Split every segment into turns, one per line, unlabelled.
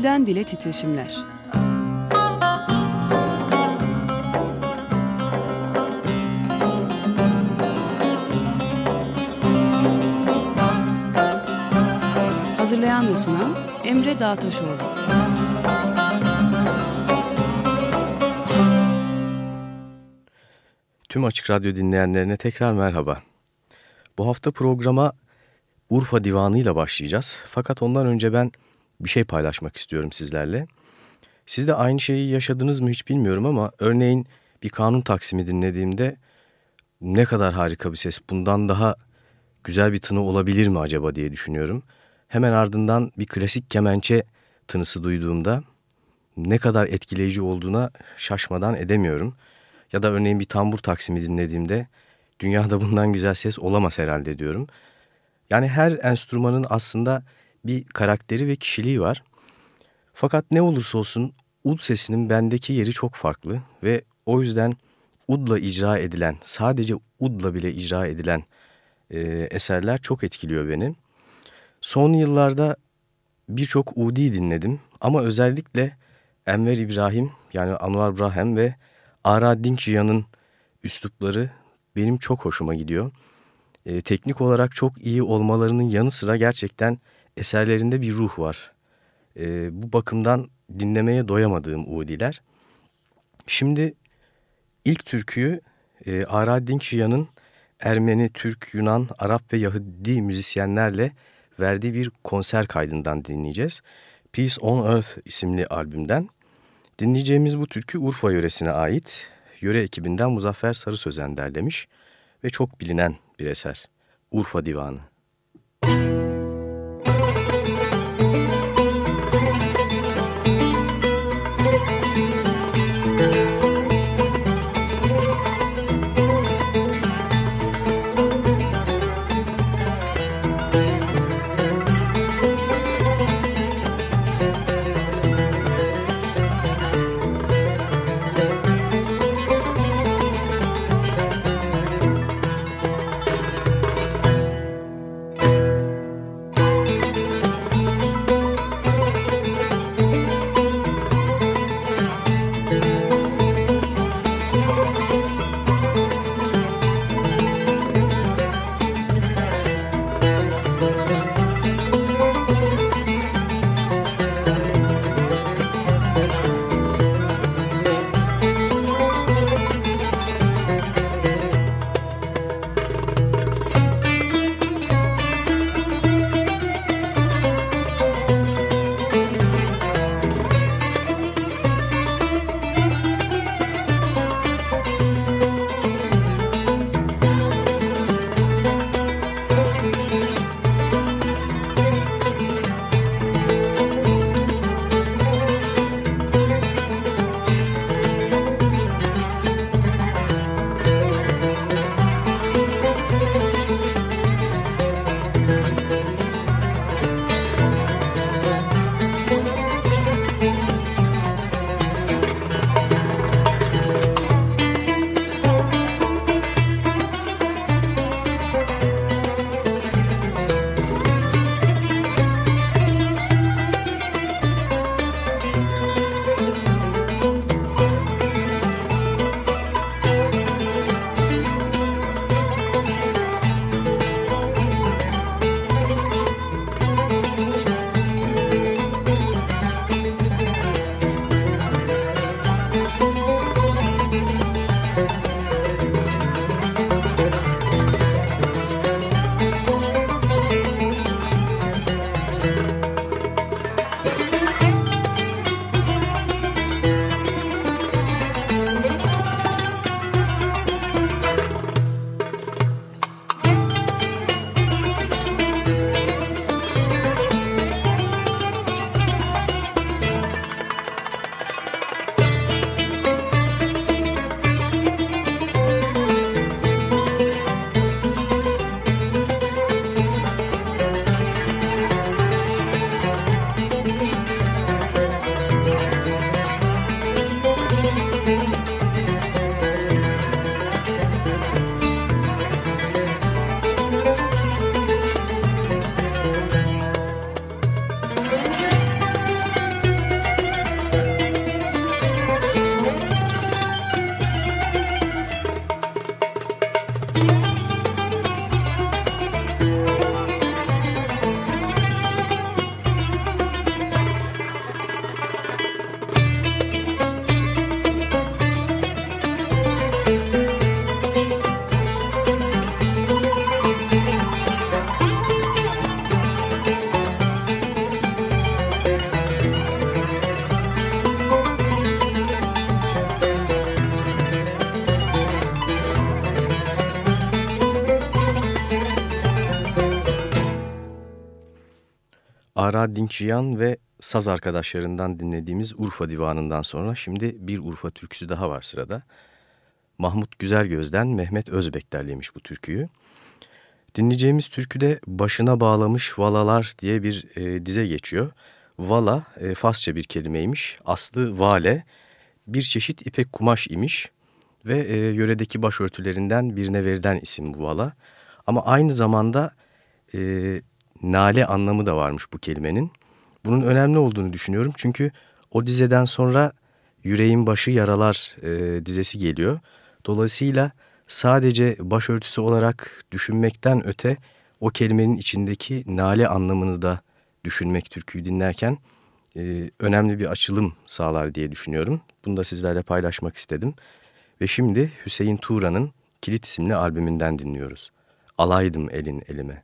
Dilden Dile Titreşimler Hazırlayan ve sunan Emre Dağtaşoğlu
Tüm Açık Radyo dinleyenlerine tekrar merhaba. Bu hafta programa Urfa Divanı ile başlayacağız. Fakat ondan önce ben bir şey paylaşmak istiyorum sizlerle. Siz de aynı şeyi yaşadınız mı hiç bilmiyorum ama örneğin bir kanun taksimi dinlediğimde ne kadar harika bir ses, bundan daha güzel bir tını olabilir mi acaba diye düşünüyorum. Hemen ardından bir klasik kemençe tınısı duyduğumda ne kadar etkileyici olduğuna şaşmadan edemiyorum. Ya da örneğin bir tambur taksimi dinlediğimde dünyada bundan güzel ses olamaz herhalde diyorum. Yani her enstrümanın aslında bir karakteri ve kişiliği var. Fakat ne olursa olsun ud sesinin bendeki yeri çok farklı ve o yüzden udla icra edilen, sadece udla bile icra edilen e, eserler çok etkiliyor beni. Son yıllarda birçok udi dinledim ama özellikle Enver İbrahim yani Anwar Brahem ve Ara Dinkjian'ın üslupları benim çok hoşuma gidiyor. E, teknik olarak çok iyi olmalarının yanı sıra gerçekten eserlerinde bir ruh var. E, bu bakımdan dinlemeye doyamadığım Udiler. Şimdi ilk türküyü e, Ara Dinkjian'ın Ermeni, Türk, Yunan, Arap ve Yahudi müzisyenlerle verdiği bir konser kaydından dinleyeceğiz. Peace on Earth isimli albümden. Dinleyeceğimiz bu türkü Urfa yöresine ait. Yöre ekibinden Muzaffer Sarı Sözen derlemiş ve çok bilinen bir eser. Urfa Divanı.
Ara Dinçiyan ve saz arkadaşlarından dinlediğimiz Urfa Divanı'ndan sonra şimdi bir Urfa türküsü daha var sırada. Mahmut Güzelgöz'den Mehmet Özbek derlemiş bu türküyü. Dinleyeceğimiz türküde başına bağlamış valalar diye bir e, dize geçiyor. Vala e, Farsça bir kelimeymiş. Aslı vale bir çeşit ipek kumaş imiş ve e, yöredeki başörtülerinden birine verilen isim bu vala. Ama aynı zamanda e, nale anlamı da varmış bu kelimenin. Bunun önemli olduğunu düşünüyorum çünkü o dizeden sonra yüreğin başı yaralar e, dizesi geliyor. Dolayısıyla sadece başörtüsü olarak düşünmekten öte o kelimenin içindeki nale anlamını da düşünmek türküyü dinlerken e, önemli bir açılım sağlar diye düşünüyorum. Bunu da sizlerle paylaşmak istedim. Ve şimdi Hüseyin Tuğra'nın Kilit isimli albümünden dinliyoruz. Alaydım elin elime.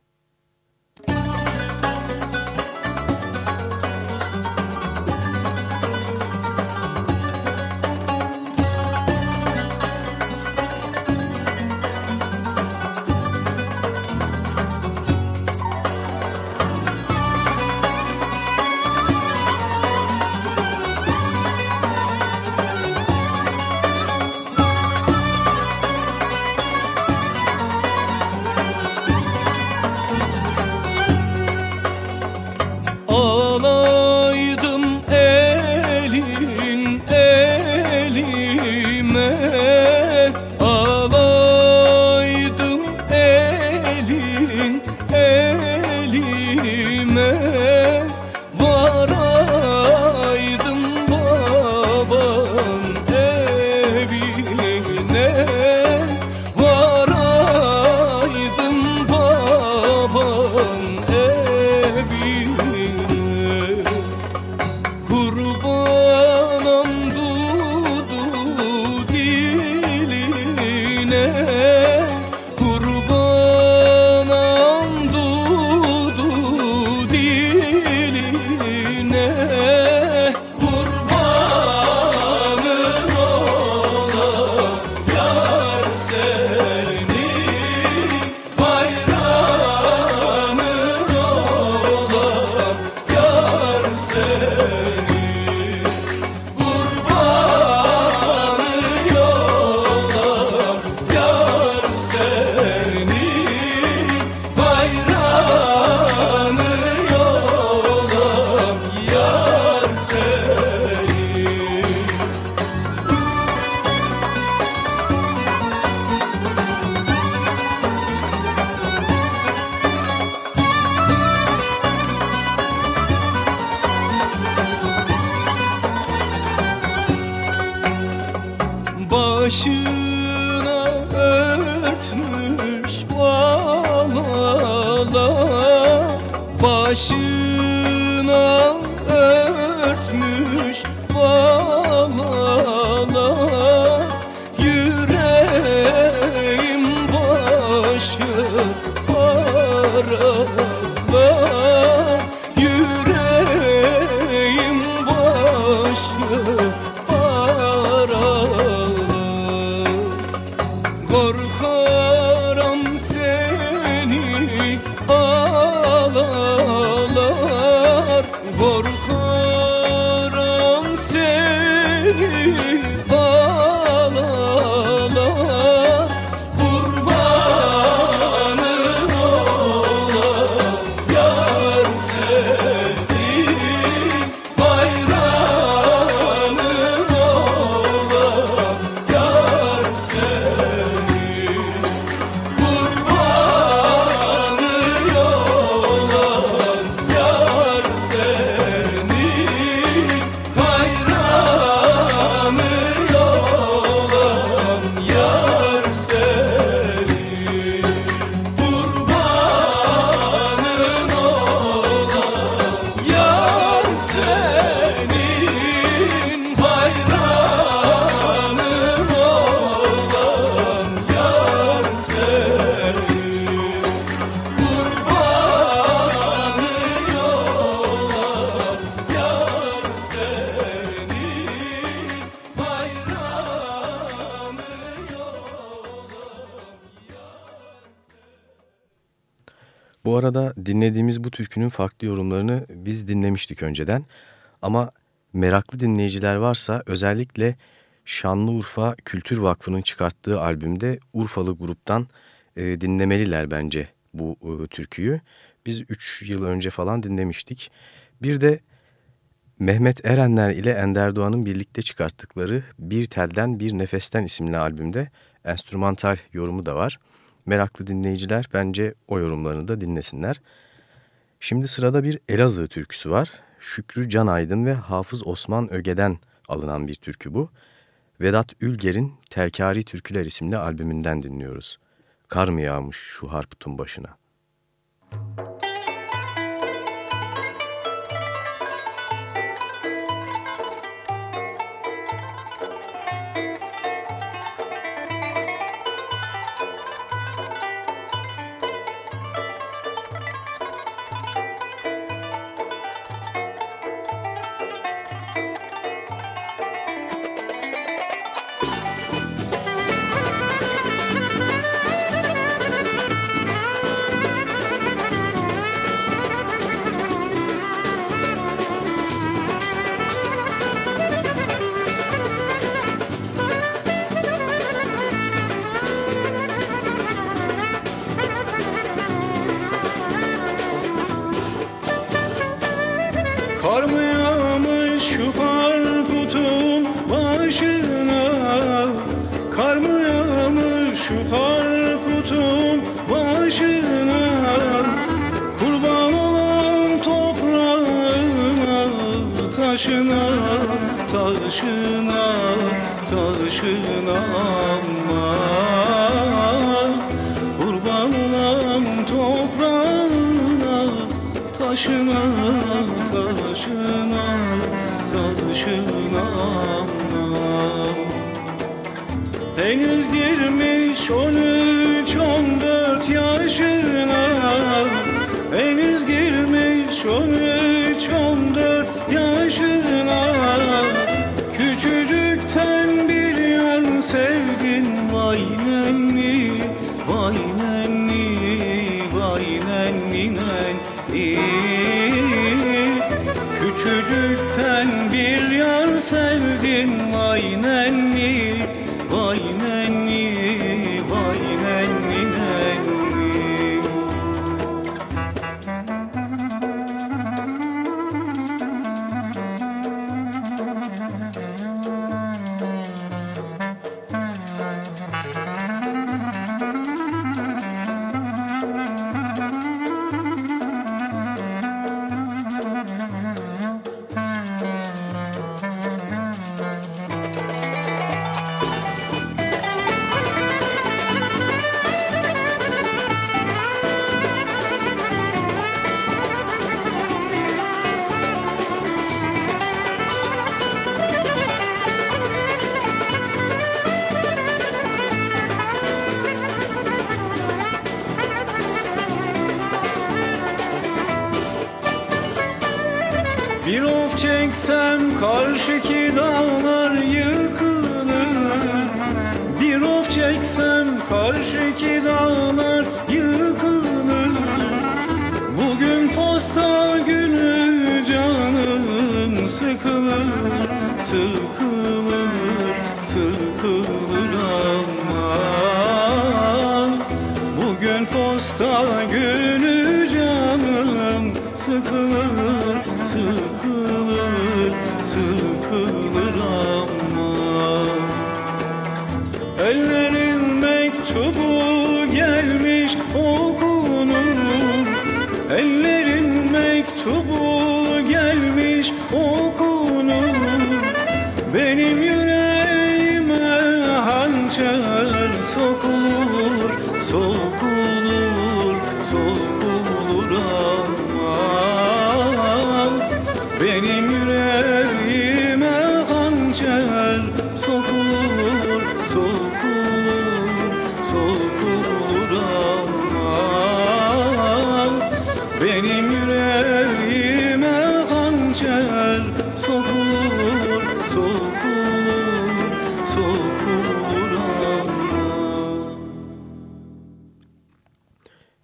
Dinlediğimiz bu türkünün farklı yorumlarını biz dinlemiştik önceden. Ama meraklı dinleyiciler varsa özellikle Şanlıurfa Kültür Vakfı'nın çıkarttığı albümde Urfalı gruptan e, dinlemeliler bence bu e, türküyü. Biz 3 yıl önce falan dinlemiştik. Bir de Mehmet Erenler ile Ender Doğan'ın birlikte çıkarttıkları Bir Telden Bir Nefesten isimli albümde enstrümantal yorumu da var. Meraklı dinleyiciler bence o yorumlarını da dinlesinler. Şimdi sırada bir Elazığ türküsü var. Şükrü Can Aydın ve Hafız Osman Öge'den alınan bir türkü bu. Vedat Ülger'in Telkari Türküler isimli albümünden dinliyoruz. Kar mı yağmış şu harputun başına? Müzik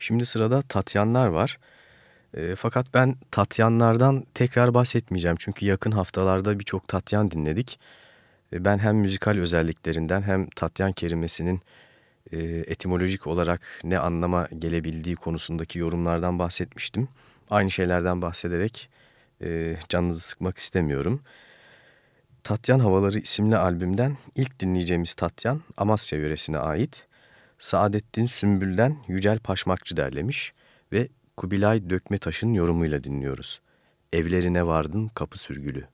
Şimdi sırada Tatyanlar var. E, fakat ben Tatyanlardan tekrar bahsetmeyeceğim. Çünkü yakın haftalarda birçok Tatyan dinledik. E, ben hem müzikal özelliklerinden hem Tatyan kelimesinin e, etimolojik olarak ne anlama gelebildiği konusundaki yorumlardan bahsetmiştim. Aynı şeylerden bahsederek e, canınızı sıkmak istemiyorum. Tatyan Havaları isimli albümden ilk dinleyeceğimiz Tatyan Amasya yöresine ait. Saadettin Sümbül'den Yücel Paşmakçı derlemiş ve Kubilay Dökme Taş'ın yorumuyla dinliyoruz. Evlerine vardın kapı sürgülü.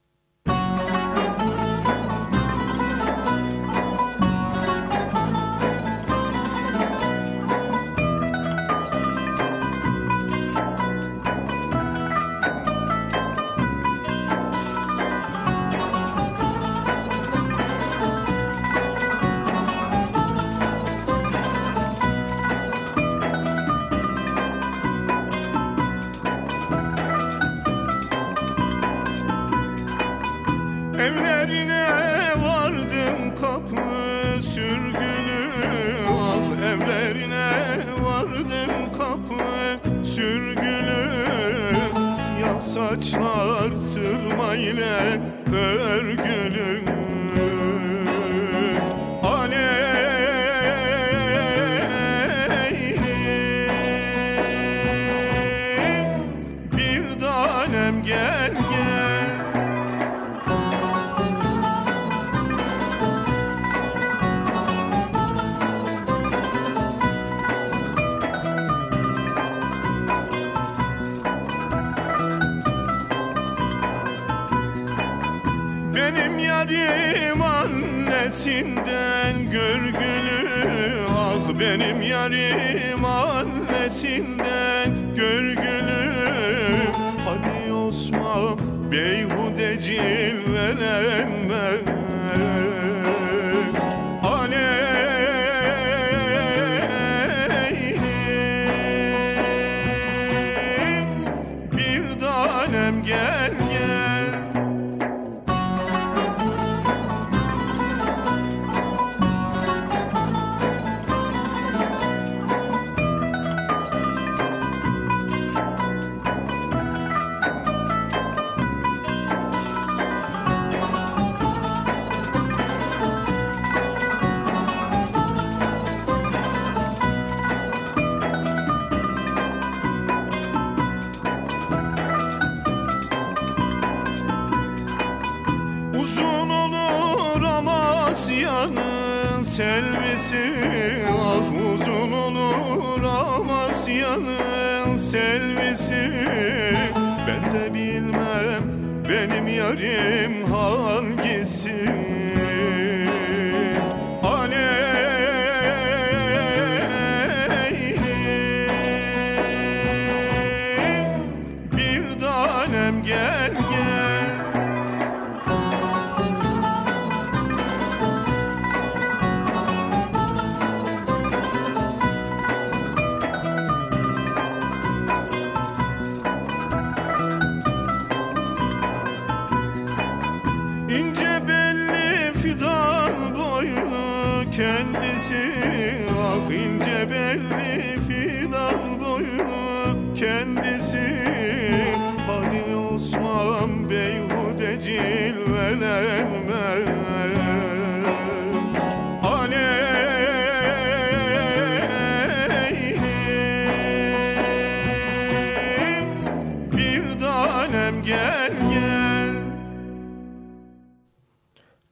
Saçlar sırma annesinden benim yarim hangisi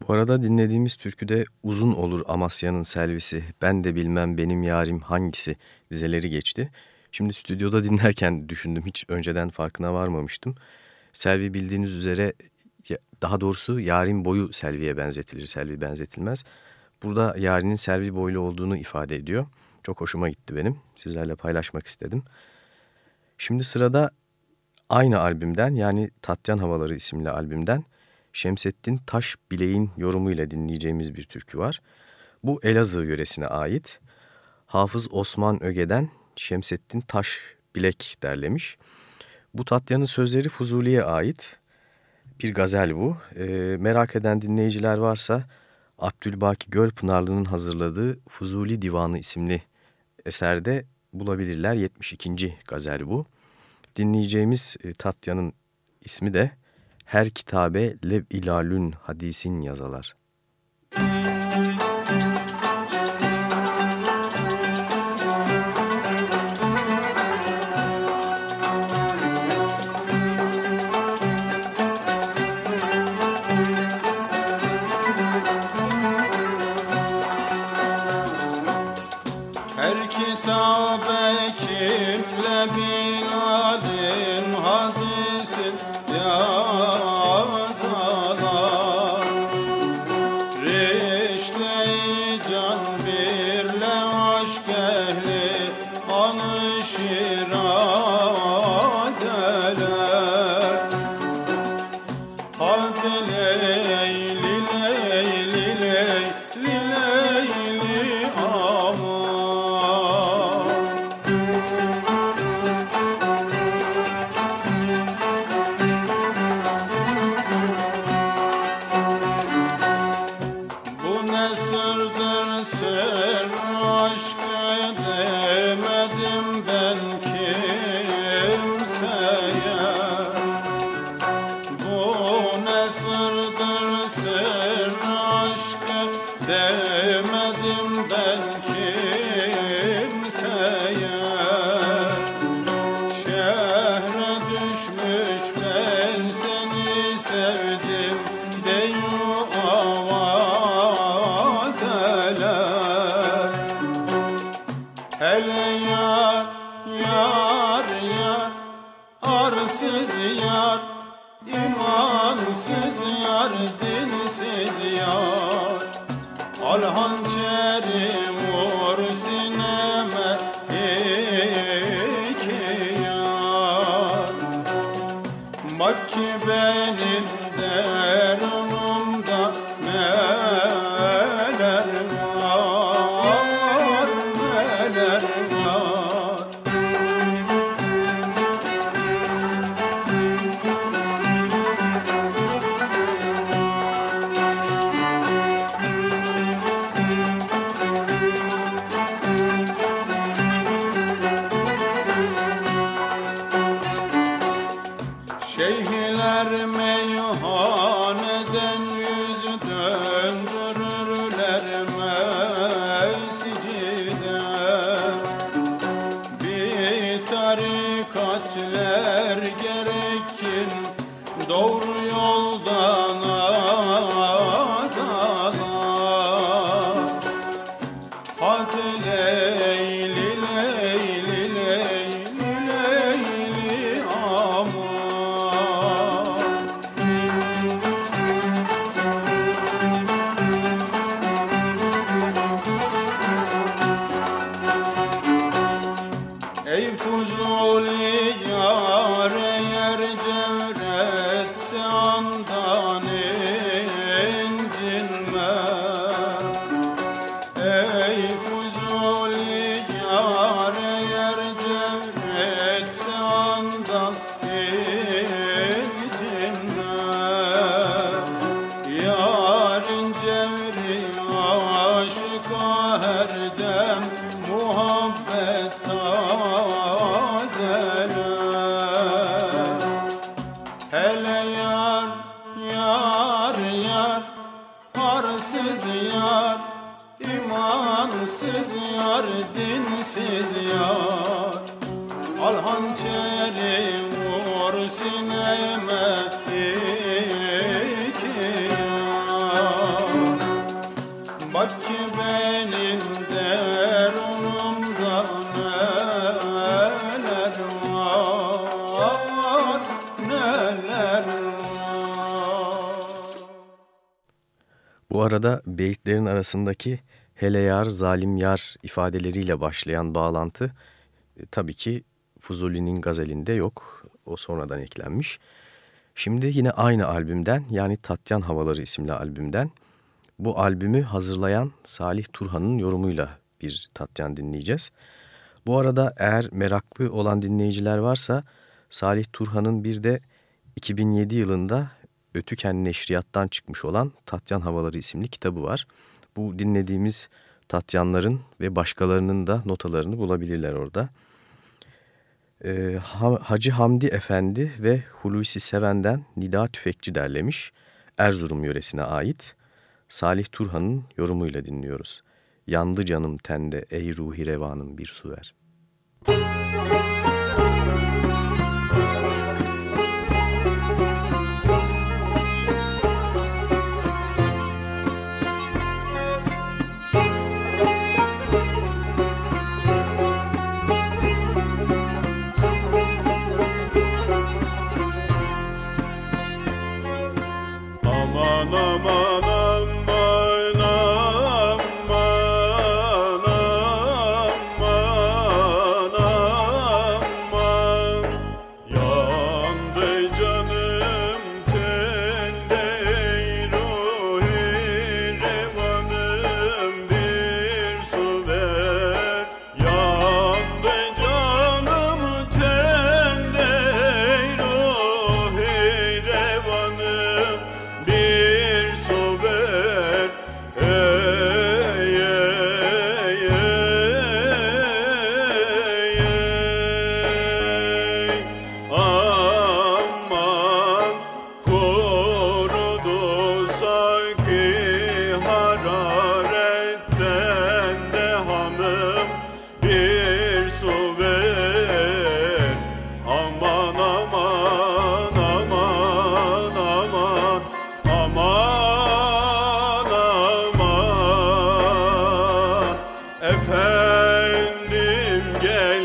Bu arada dinlediğimiz türküde uzun olur Amasya'nın selvisi, ben de bilmem benim yarim hangisi dizeleri geçti. Şimdi stüdyoda dinlerken düşündüm, hiç önceden farkına varmamıştım. Selvi bildiğiniz üzere, daha doğrusu yarim boyu Selvi'ye benzetilir, Selvi benzetilmez. Burada yarinin Selvi boylu olduğunu ifade ediyor. Çok hoşuma gitti benim, sizlerle paylaşmak istedim. Şimdi sırada aynı albümden yani Tatyan Havaları isimli albümden Şemsettin Taş Bileğin yorumuyla dinleyeceğimiz bir türkü var. Bu Elazığ yöresine ait. Hafız Osman Öge'den Şemsettin Taş Bilek derlemiş. Bu Tatya'nın sözleri Fuzuli'ye ait. Bir gazel bu. Ee, merak eden dinleyiciler varsa Abdülbaki Gölpınarlı'nın hazırladığı Fuzuli Divanı isimli eserde
bulabilirler. 72. gazel bu. Dinleyeceğimiz e, Tatya'nın ismi de Her Kitabe Lev İlalün Hadisin Yazalar. Beyitlerin arasındaki hele yar, zalim yar ifadeleriyle başlayan bağlantı e, tabii ki Fuzuli'nin gazelinde yok. O sonradan eklenmiş. Şimdi yine aynı albümden yani Tatyan Havaları isimli albümden bu albümü hazırlayan Salih Turhan'ın yorumuyla bir Tatyan dinleyeceğiz. Bu arada eğer meraklı olan dinleyiciler varsa Salih Turhan'ın bir de 2007 yılında Ötüken Neşriyat'tan çıkmış olan Tatyan Havaları isimli kitabı var. Bu dinlediğimiz
Tatyanların ve başkalarının da notalarını bulabilirler orada. Ee, Hacı Hamdi Efendi ve Hulusi Seven'den Nida Tüfekçi derlemiş. Erzurum yöresine ait. Salih Turhan'ın yorumuyla dinliyoruz. Yandı canım tende ey ruhi revanım bir su ver. Müzik
Yeah.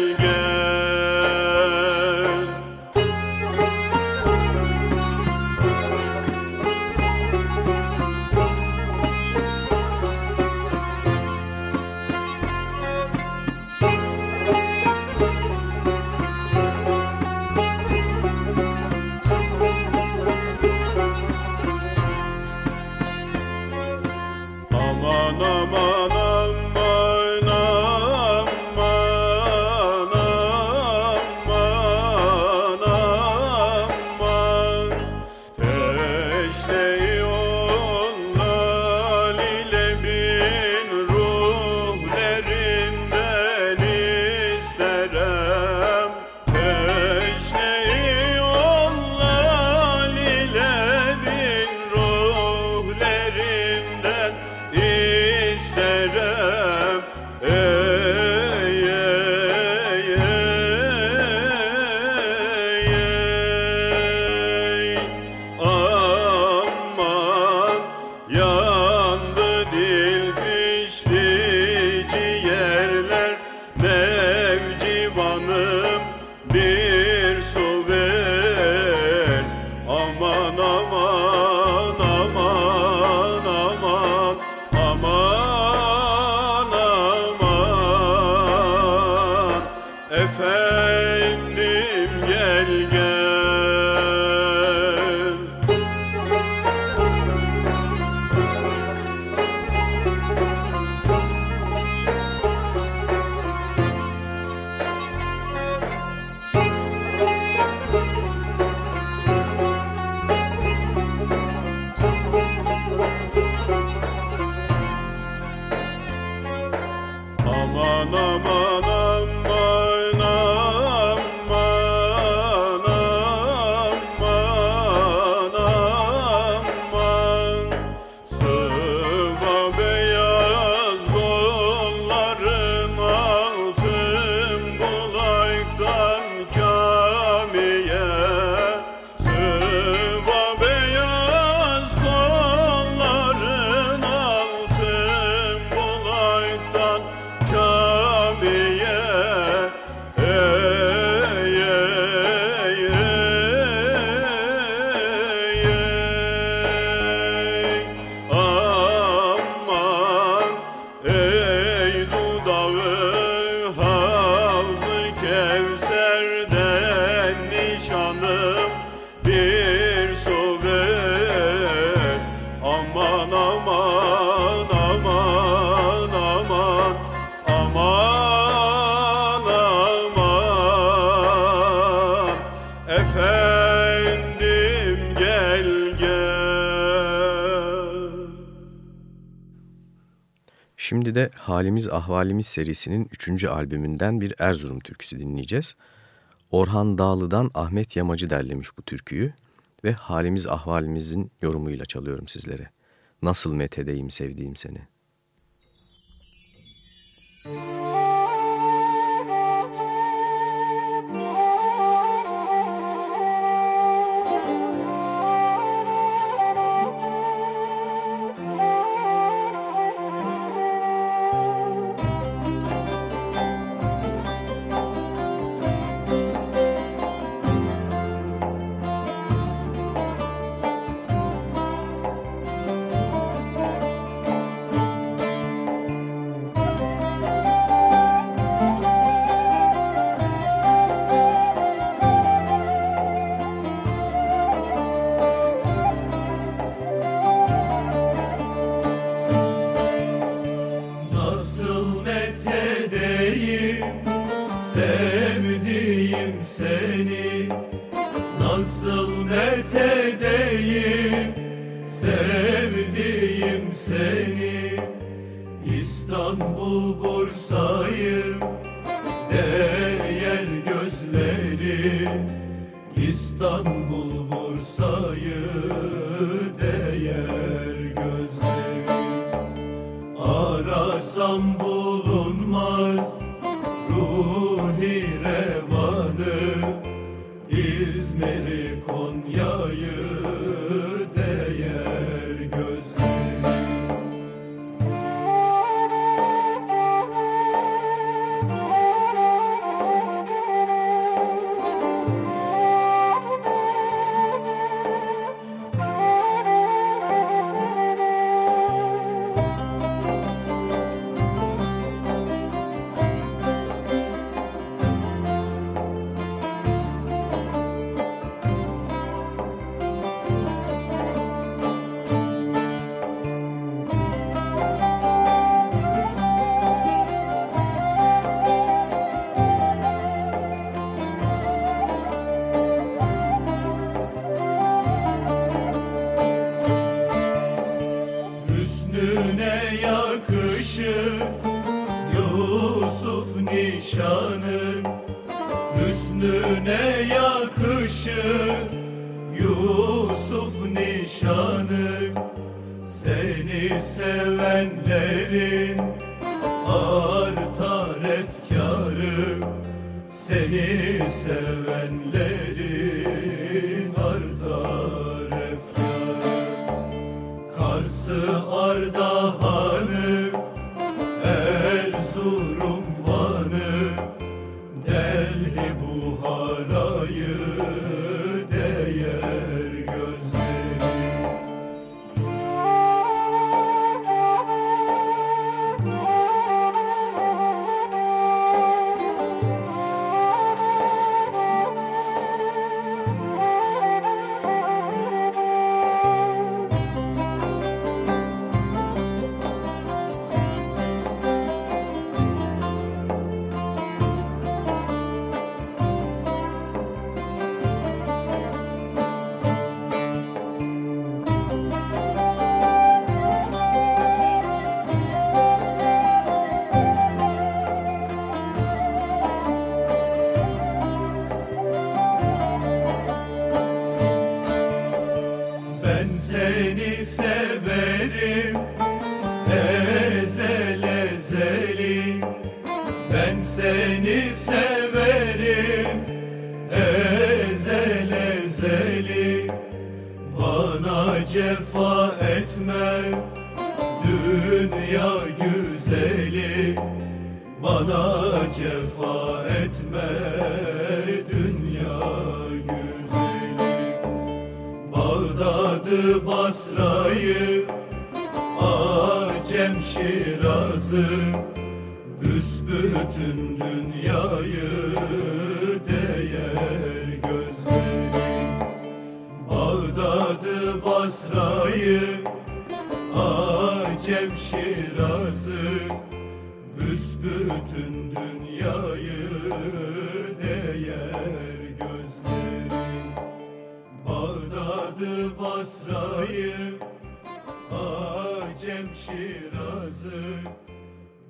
Halimiz Ahvalimiz serisinin 3. albümünden bir Erzurum türküsü dinleyeceğiz. Orhan Dağlı'dan Ahmet Yamacı derlemiş bu türküyü ve Halimiz Ahvalimizin yorumuyla çalıyorum sizlere. Nasıl methedeyim sevdiğim seni. Müzik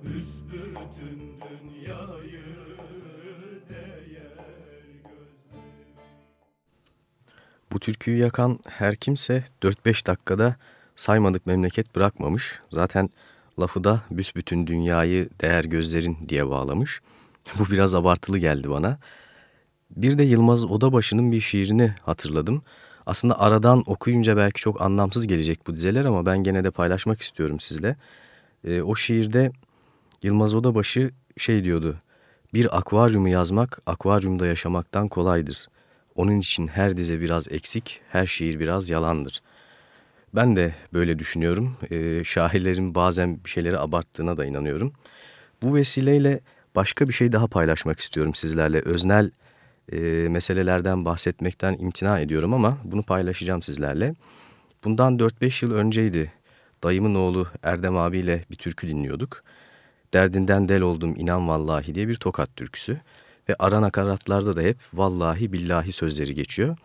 Büsbütün dünyayı değer gözlerim
Bu türküyü yakan her kimse 4-5 dakikada saymadık memleket bırakmamış. Zaten lafı da büsbütün dünyayı değer gözlerin diye bağlamış. Bu biraz abartılı geldi bana. Bir de Yılmaz Odabaşı'nın bir şiirini hatırladım. Aslında aradan okuyunca belki çok anlamsız gelecek bu dizeler ama ben gene de paylaşmak istiyorum sizle. E, o şiirde Yılmaz Odabaşı şey diyordu. Bir akvaryumu yazmak akvaryumda yaşamaktan kolaydır. Onun için her dize biraz eksik, her şiir biraz yalandır. Ben de böyle düşünüyorum. E, şairlerin bazen bir şeyleri abarttığına da inanıyorum. Bu vesileyle başka bir şey daha paylaşmak istiyorum sizlerle. Öznel e, meselelerden bahsetmekten imtina ediyorum ama bunu paylaşacağım sizlerle. Bundan 4-5 yıl önceydi. Dayımın oğlu Erdem abiyle bir türkü dinliyorduk. Derdinden del oldum inan vallahi diye bir tokat türküsü. Ve ara nakaratlarda da hep vallahi billahi sözleri geçiyor.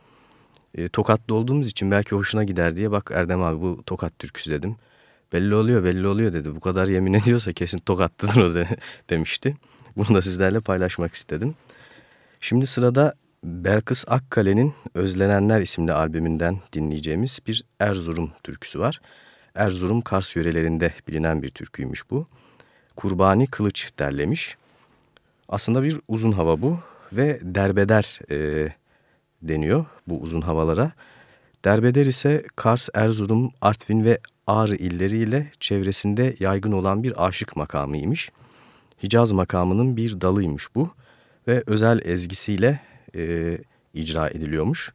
E, tokatlı olduğumuz için belki hoşuna gider diye bak Erdem abi bu tokat türküsü dedim. Belli oluyor belli oluyor dedi. Bu kadar yemin ediyorsa kesin tokatlıdır o de, demişti. Bunu da sizlerle paylaşmak istedim. Şimdi sırada Belkıs Akkale'nin Özlenenler isimli albümünden dinleyeceğimiz bir Erzurum türküsü var. Erzurum Kars yörelerinde bilinen bir türküymüş bu. Kurbani Kılıç derlemiş. Aslında bir uzun hava bu ve derbeder e, deniyor bu uzun havalara. Derbeder ise Kars, Erzurum, Artvin ve Ağrı illeriyle çevresinde yaygın olan bir aşık makamıymış. Hicaz makamının bir dalıymış bu ve özel ezgisiyle e, icra ediliyormuş.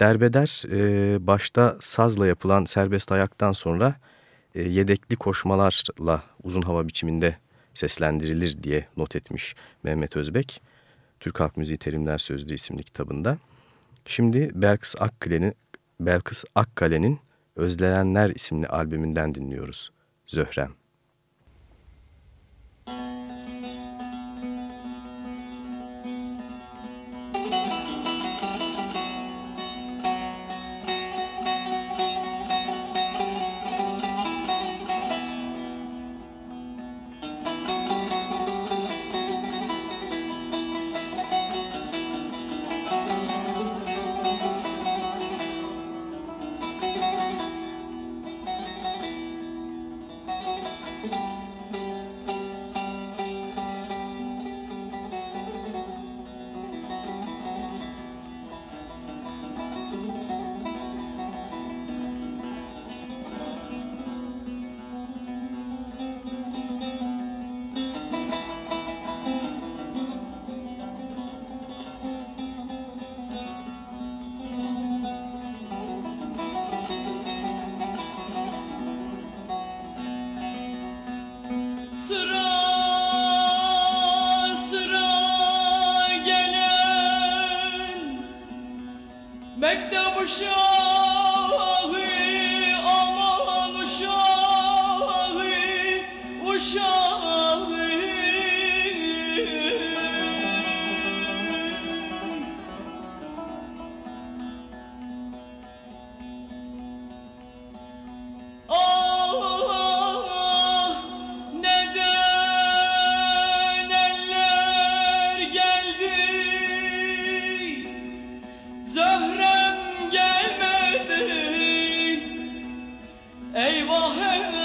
Derbeder e, başta sazla yapılan serbest ayaktan sonra e, yedekli koşmalarla uzun hava biçiminde seslendirilir diye not etmiş Mehmet Özbek. Türk Halk Müziği Terimler Sözlüğü isimli kitabında. Şimdi Belkıs Akkale'nin Belkıs Akkale'nin Özlenenler isimli albümünden dinliyoruz. Zöhrem.
Eyvah eyvah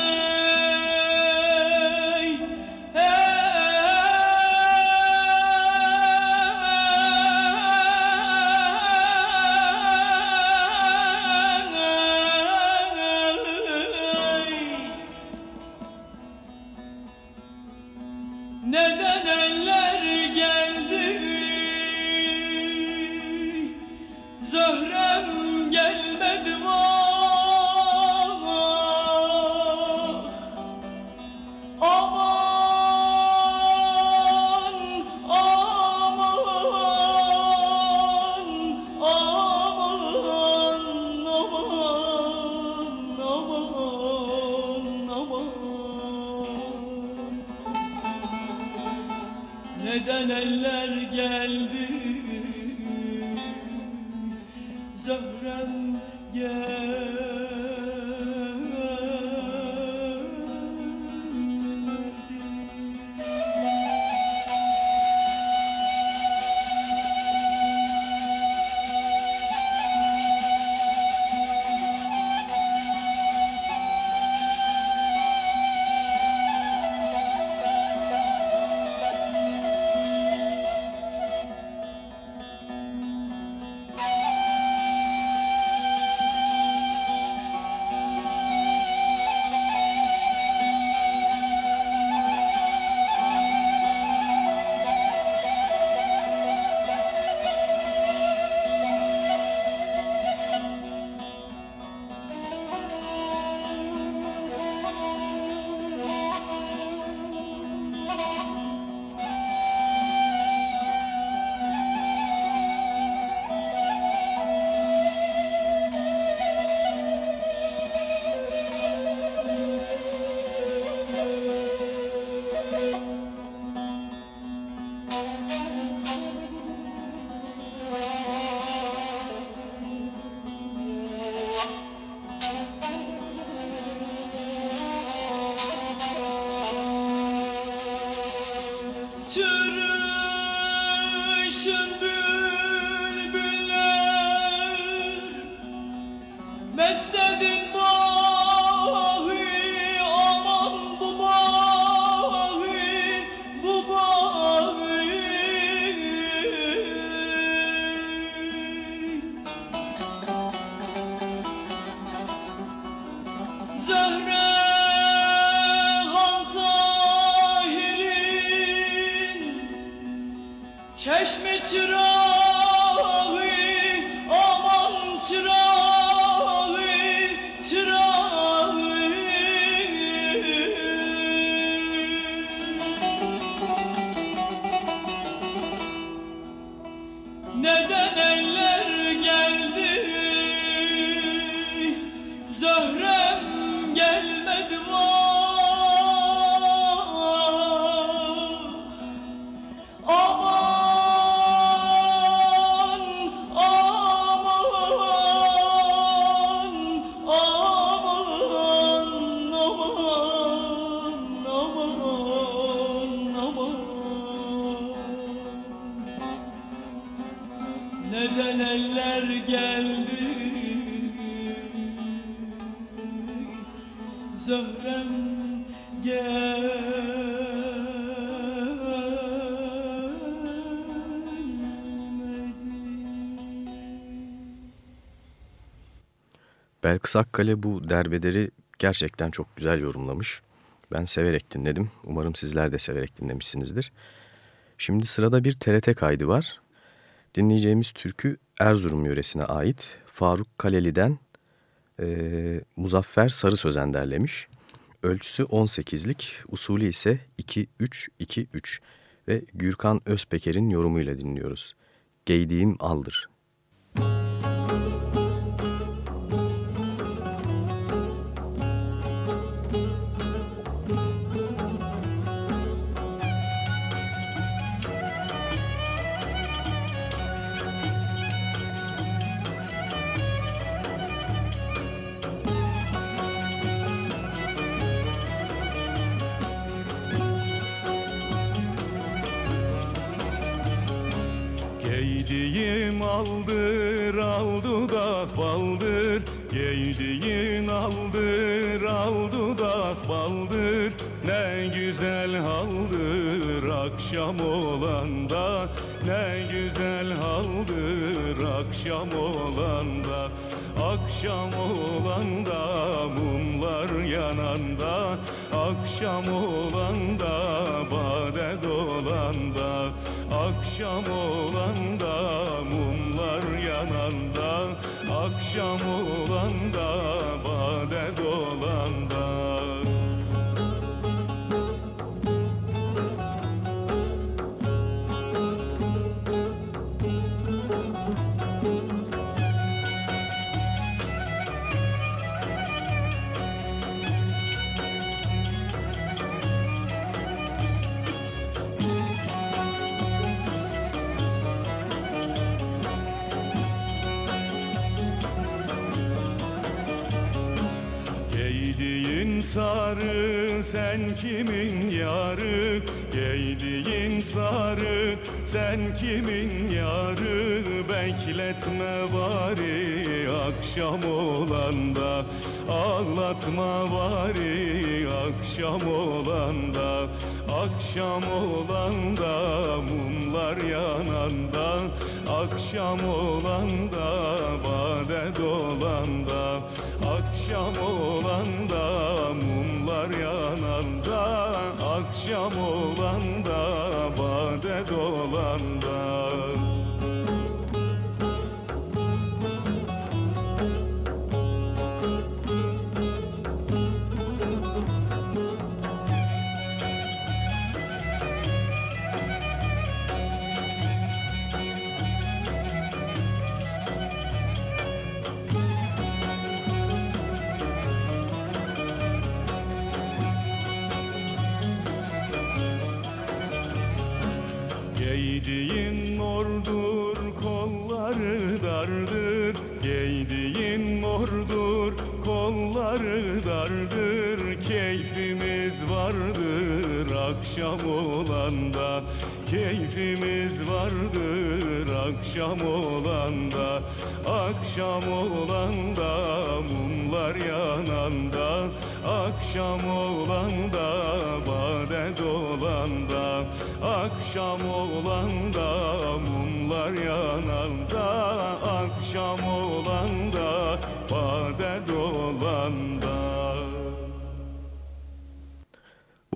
Belkıs Akkale bu derbederi gerçekten çok güzel yorumlamış. Ben severek dinledim. Umarım sizler de severek dinlemişsinizdir. Şimdi sırada bir TRT kaydı var. Dinleyeceğimiz türkü Erzurum yöresine ait. Faruk Kaleli'den e, Muzaffer Sarı Sözen derlemiş. Ölçüsü 18'lik, usulü ise 2-3-2-3 ve Gürkan Özpeker'in yorumuyla dinliyoruz. Geydiğim aldır.
Akşam olanda mumlar yananda Akşam olanda bade dolanda Akşam olanda mumlar yananda Akşam olanda sen kimin yarı? Giydiğin sarı. Sen kimin yarı? Bekletme bari akşam olanda Ağlatma bari akşam olanda Akşam olanda mumlar yananda. Akşam olanda bade dolanda. Akşam olanda Akşam olanda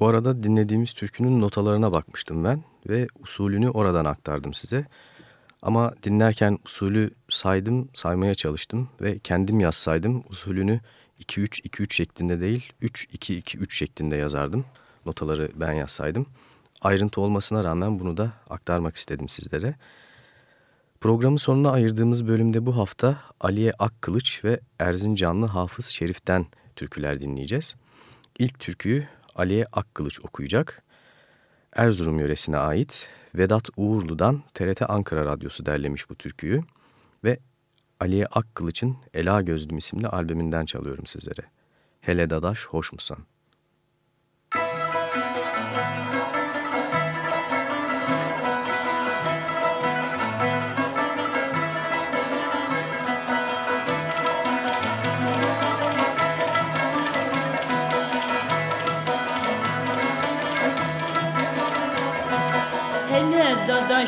Bu arada dinlediğimiz türkünün notalarına bakmıştım ben ve usulünü oradan aktardım size. Ama dinlerken usulü saydım, saymaya çalıştım ve kendim yazsaydım usulünü 2-3-2-3 şeklinde değil 3-2-2-3 şeklinde yazardım. Notaları ben yazsaydım. Ayrıntı olmasına rağmen bunu da aktarmak istedim sizlere. Programın sonuna ayırdığımız bölümde bu hafta Aliye Akkılıç ve Erzincanlı Hafız Şerif'ten türküler dinleyeceğiz. İlk türküyü Aliye Akkılıç okuyacak. Erzurum yöresine ait Vedat Uğurlu'dan TRT Ankara Radyosu derlemiş bu türküyü ve Aliye Akkılıç'ın Ela Gözlüm isimli albümünden çalıyorum sizlere. Hele Dadaş Hoş Musan.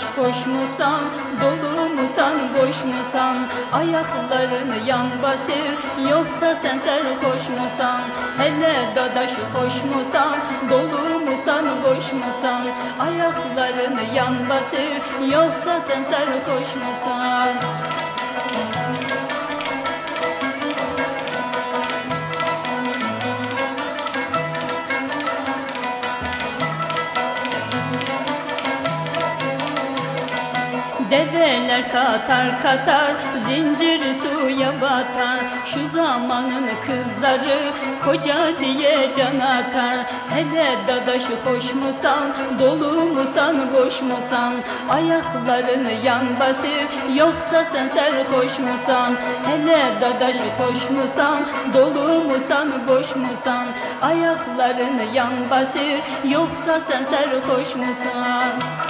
Koş musan, dolu musan, boş musan Ayaklarını yan basır, yoksa sen sarhoş musan Hele dadaş hoş musan, dolu musan, boş musan Ayaklarını yan basır, yoksa sen sarhoş musan Develer katar katar zinciri suya batar. Şu zamanın kızları koca diye can atar. Hele dadaşı hoş musan dolu musan boş musan Ayaklarını yan basır yoksa sen serhoş musan Hele dadaşı hoş musan dolu musan boş musan Ayaklarını yan basır yoksa sen serhoş musan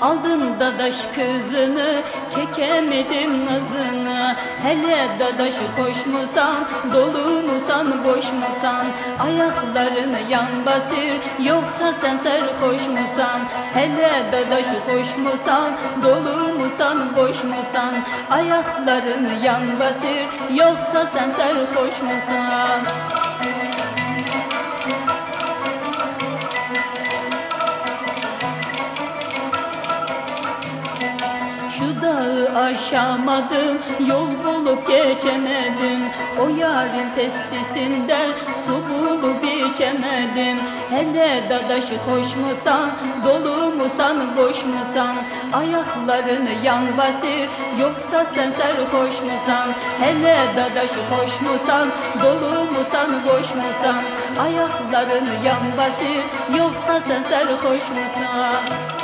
Aldım dadaş kızını Çekemedim nazını. Hele dadaş koş musan Dolu musan boş musan Ayaklarını yan basır Yoksa sen sarhoş musan Hele dadaş hoş musan Dolu musan boş musan Ayaklarını yan basır Yoksa sen sarhoş musan aşamadım Yol bulup geçemedim. O yarın testisinden su bulup içemedim. Hele dadaşı hoş musan Dolu musan boş musan Ayaklarını yan basır Yoksa sen sarhoş musan Hele dadaşı hoş musan Dolu musan boş musan Ayaklarını yan basır Yoksa sen sarhoş musan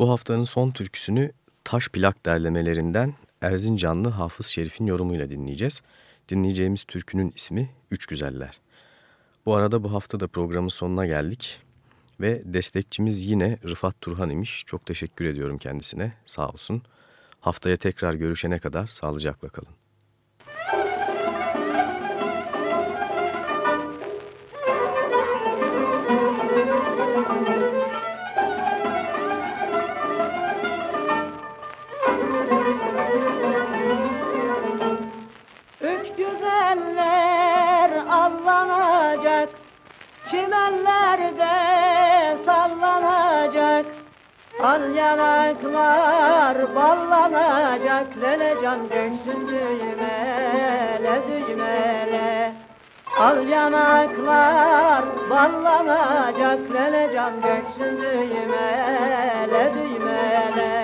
Bu haftanın son türküsünü Taş Plak derlemelerinden Erzincanlı Hafız Şerif'in yorumuyla dinleyeceğiz. Dinleyeceğimiz türkünün ismi Üç Güzeller. Bu arada bu hafta da programın sonuna geldik ve destekçimiz yine Rıfat Turhan imiş. Çok teşekkür ediyorum kendisine sağ olsun. Haftaya tekrar görüşene kadar sağlıcakla kalın.
Al yanaklar ballanacak. Lele can dönsün düğmele düğmele Al yanaklar ballanacak. Lele can göksün düğmele düğmele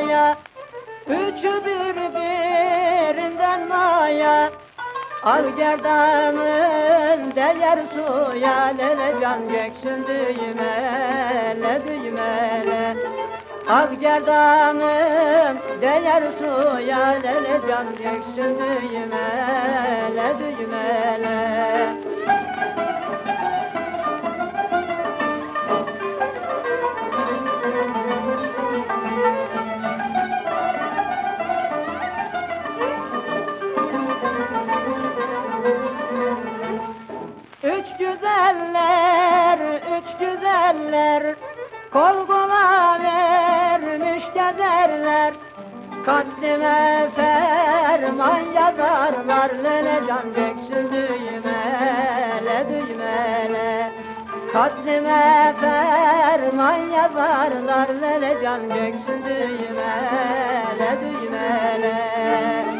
çaya Üçü birbirinden maya. Al gerdanın değer suya Lele can göksün düğmele düğmele Al gerdanım değer suya Lele can göksün düğmele düğmele güzeller Kol kola vermiş gezerler. Kaddime ferman yazarlar Lele can göksün düğmele düğmele. Kaddime ferman yazarlar Lele can göksün düğmele düğmele